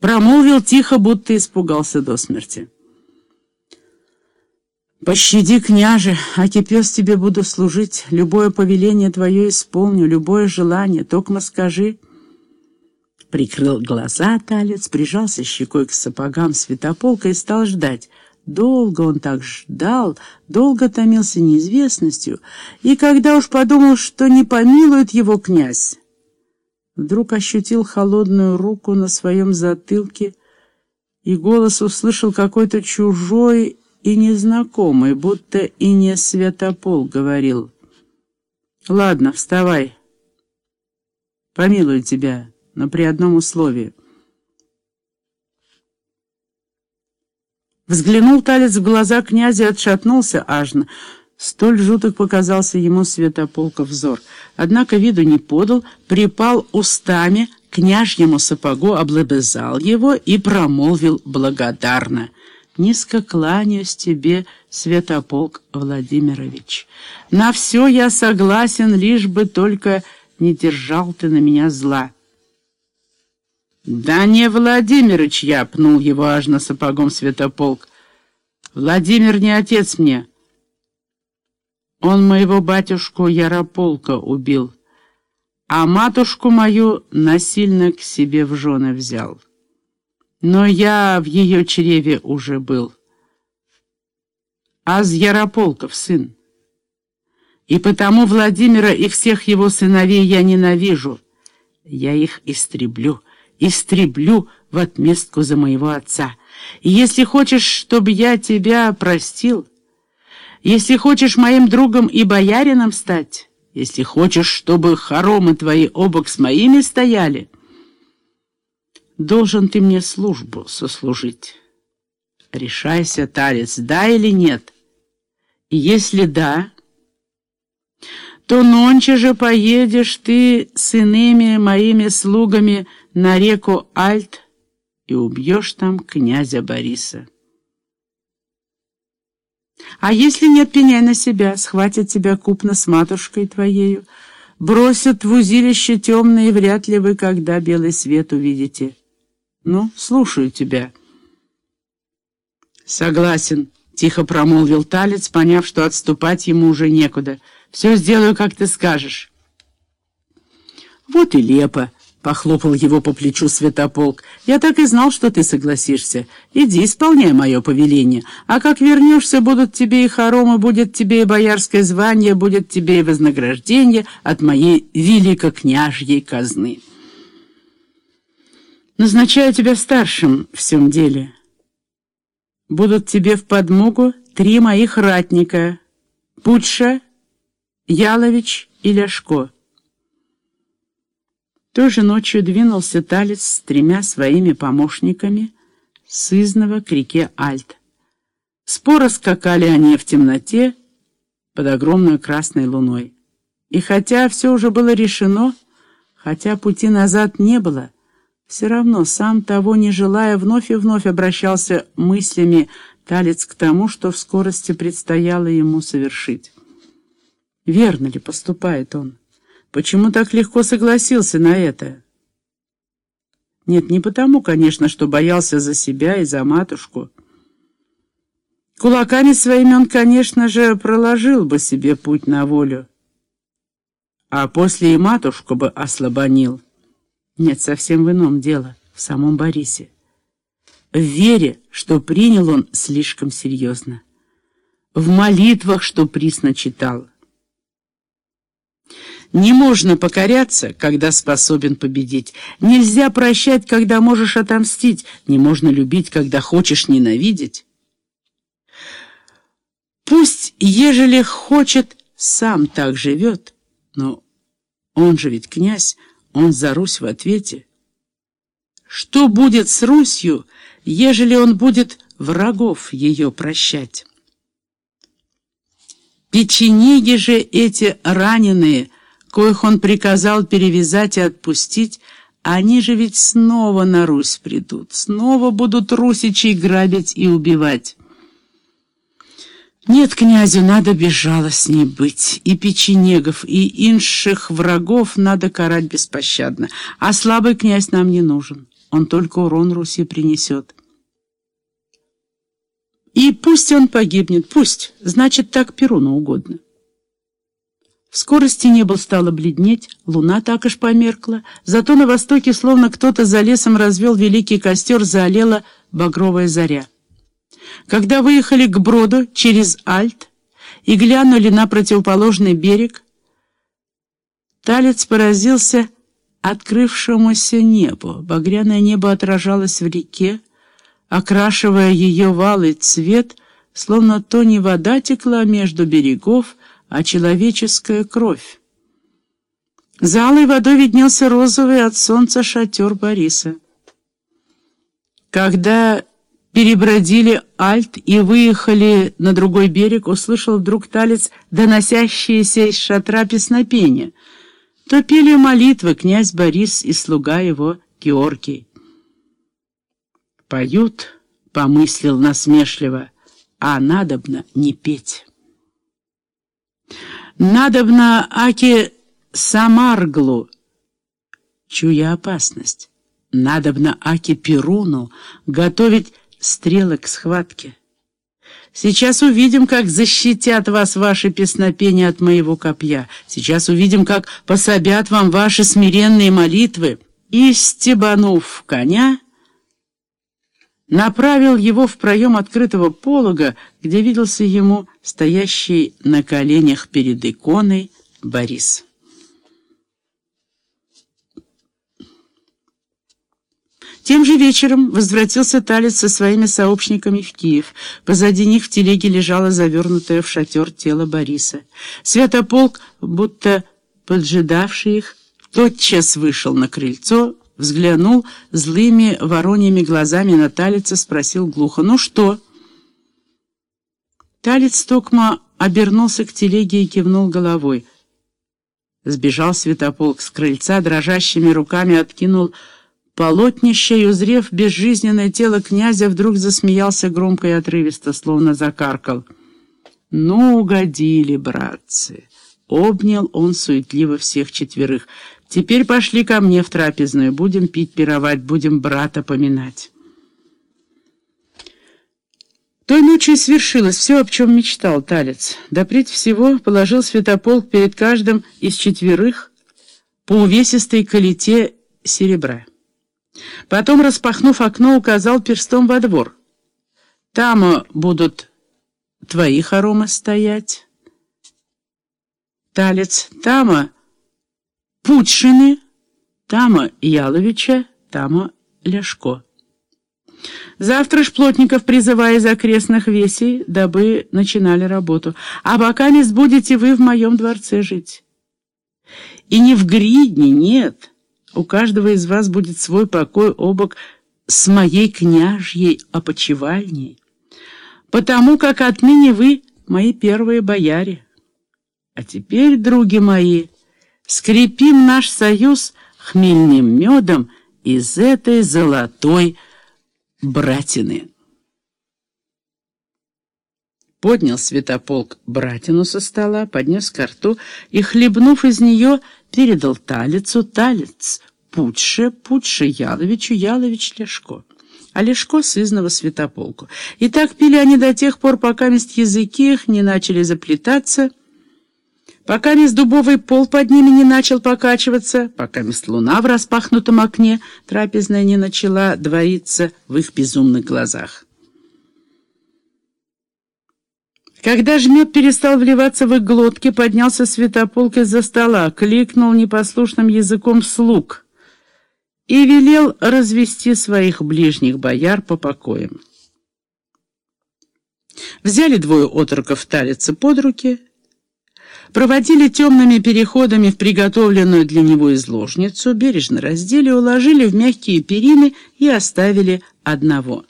Промолвил тихо, будто испугался до смерти. «Пощади, княже, аки пес тебе буду служить, любое повеление твое исполню, любое желание, токмо скажи». Прикрыл глаза талец, прижался щекой к сапогам святополка и стал ждать. Долго он так ждал, долго томился неизвестностью, и когда уж подумал, что не помилует его князь, вдруг ощутил холодную руку на своем затылке, и голос услышал какой-то чужой и незнакомый, будто и не Святопол говорил. «Ладно, вставай. Помилую тебя, но при одном условии». Взглянул Талец в глаза князя отшатнулся ажно. Столь жуток показался ему Святополков взор. Однако виду не подал, припал устами княжьему сапогу, облобызал его и промолвил благодарно. «Низко кланяюсь тебе, Святополк Владимирович. На все я согласен, лишь бы только не держал ты на меня зла». «Да не Владимирыч я!» — пнул его аж на сапогом Святополк. «Владимир не отец мне. Он моего батюшку Ярополка убил, а матушку мою насильно к себе в жены взял. Но я в ее чреве уже был. Аз Ярополков сын. И потому Владимира и всех его сыновей я ненавижу. Я их истреблю» истреблю в отместку за моего отца. И если хочешь, чтобы я тебя простил, если хочешь моим другом и боярином стать, если хочешь, чтобы хоромы твои обок с моими стояли, должен ты мне службу сослужить. Решайся, Талец, да или нет? Если да, то нонче же поедешь ты с иными моими слугами на реку Альт и убьешь там князя Бориса. А если нет, пеняй на себя, схватят тебя купно с матушкой твоею, бросят в узилище темное, и вряд ли вы когда белый свет увидите. Ну, слушаю тебя. Согласен, тихо промолвил Талец, поняв, что отступать ему уже некуда. Все сделаю, как ты скажешь. Вот и лепо. — похлопал его по плечу Святополк. «Я так и знал, что ты согласишься. Иди, исполняй мое повеление. А как вернешься, будут тебе и хоромы, будет тебе и боярское звание, будет тебе и вознаграждение от моей великокняжьей казны. Назначаю тебя старшим в всем деле. Будут тебе в подмогу три моих ратника — Путша, Ялович и Ляшко». Той же ночью двинулся Талец с тремя своими помощниками с Изного к реке Альт. Споро скакали они в темноте под огромной красной луной. И хотя все уже было решено, хотя пути назад не было, все равно, сам того не желая, вновь и вновь обращался мыслями Талец к тому, что в скорости предстояло ему совершить. Верно ли поступает он? Почему так легко согласился на это? Нет, не потому, конечно, что боялся за себя и за матушку. Кулаками своими он, конечно же, проложил бы себе путь на волю. А после и матушку бы ослабонил. Нет, совсем в ином дело, в самом Борисе. В вере, что принял он слишком серьезно. В молитвах, что присно читал. Не можно покоряться, когда способен победить. Нельзя прощать, когда можешь отомстить. Не можно любить, когда хочешь ненавидеть. Пусть, ежели хочет, сам так живет, но он же ведь князь, он за Русь в ответе. Что будет с Русью, ежели он будет врагов ее прощать? Печенеги же эти раненые — коих он приказал перевязать и отпустить, они же ведь снова на Русь придут, снова будут русичей грабить и убивать. Нет, князю надо безжалостней быть, и печенегов, и инших врагов надо карать беспощадно, а слабый князь нам не нужен. он только урон Руси принесет. И пусть он погибнет, пусть, значит, так Перуну угодно. В скорости небо стало бледнеть, луна так аж померкла, зато на востоке, словно кто-то за лесом развел великий костер, заолела багровая заря. Когда выехали к броду через Альт и глянули на противоположный берег, Талец поразился открывшемуся небу. Багряное небо отражалось в реке, окрашивая ее валый цвет, словно то не вода текла между берегов, а человеческая кровь. За алой водой виднелся розовый от солнца шатер Бориса. Когда перебродили Альт и выехали на другой берег, услышал вдруг талец, доносящиеся из шатра песнопения. То пели молитвы князь Борис и слуга его Георгий. «Поют», — помыслил насмешливо, — «а надобно не петь». Надобно Аке Самарглу, чуя опасность. Надобно Аке Перуну готовить стрелы к схватке. Сейчас увидим, как защитят вас ваши песнопения от моего копья. Сейчас увидим, как пособят вам ваши смиренные молитвы. И, стебанув коня, направил его в проем открытого полога, где виделся ему стоящий на коленях перед иконой Борис. Тем же вечером возвратился Талец со своими сообщниками в Киев. Позади них в телеге лежало завернутое в шатер тело Бориса. Святополк, будто поджидавший их, тотчас вышел на крыльцо, взглянул злыми вороньими глазами на Талица, спросил глухо, «Ну что?» Талец Токма обернулся к телеге и кивнул головой. Сбежал Святополк с крыльца, дрожащими руками откинул полотнище и, узрев безжизненное тело князя, вдруг засмеялся громко и отрывисто, словно закаркал. «Ну, угодили, братцы!» Обнял он суетливо всех четверых. «Теперь пошли ко мне в трапезную. Будем пить, пировать, будем брата поминать». Той ночью свершилось все, о чем мечтал Талец. Пред всего положил святополк перед каждым из четверых по увесистой колите серебра. Потом, распахнув окно, указал перстом во двор. «Там будут твои хоромы стоять». Талец Тама Путшины, Тама Яловича, Тама Ляшко. Завтра ж плотников призывая из окрестных весей, дабы начинали работу. А пока не будете вы в моем дворце жить. И не в гридне, нет. У каждого из вас будет свой покой обок с моей княжьей опочивальней. Потому как отныне вы мои первые бояре. А теперь, други мои, скрепим наш союз хмельным медом из этой золотой братины. Поднял святополк братину со стола, поднес ко рту и, хлебнув из нее, передал талицу, талец Путше, Путше Яловичу, Ялович Лешко. А Лешко сызного святополку. И так пили они до тех пор, пока мест языки их не начали заплетаться, пока мест дубовый пол под ними не начал покачиваться, пока мест луна в распахнутом окне трапезная не начала двоиться в их безумных глазах. Когда жмет перестал вливаться в их глотки, поднялся святополк из-за стола, кликнул непослушным языком слуг и велел развести своих ближних бояр по покоям. Взяли двое отроков талицы под руки, проводили темными переходами в приготовленную для него изложницу, бережно раздели, уложили в мягкие перины и оставили одного.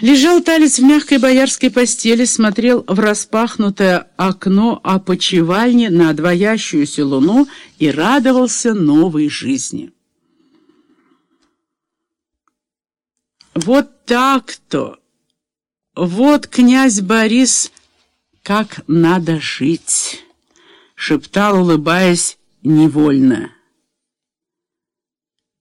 Лежал талец в мягкой боярской постели, смотрел в распахнутое окно опочивальни на двоящуюся луну и радовался новой жизни. Вот так-то! Вот князь Борис как надо жить!» — шептал, улыбаясь невольно.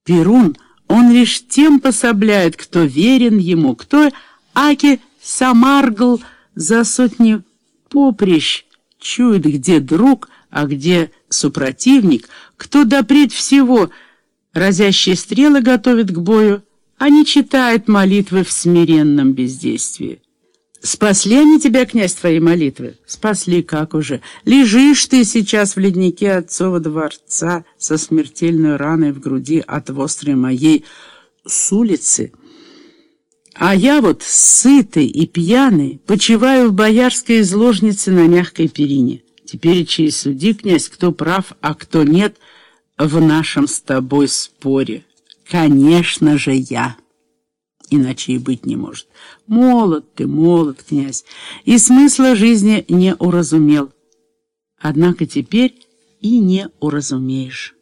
Перун, он лишь тем пособляет, кто верен ему, кто аки самаргл за сотни поприщ, чует, где друг, а где супротивник, кто допред всего разящие стрелы готовит к бою, а не читает молитвы в смиренном бездействии. Спасли они тебя, князь, твои молитвы? Спасли, как уже. Лежишь ты сейчас в леднике отцова дворца со смертельной раной в груди от вострой моей с улицы. А я вот, сытый и пьяный, почиваю в боярской изложнице на мягкой перине. Теперь чей суди, князь, кто прав, а кто нет в нашем с тобой споре. Конечно же, я. Иначе и быть не может. Молод ты, молод, князь, и смысла жизни не уразумел. Однако теперь и не уразумеешь.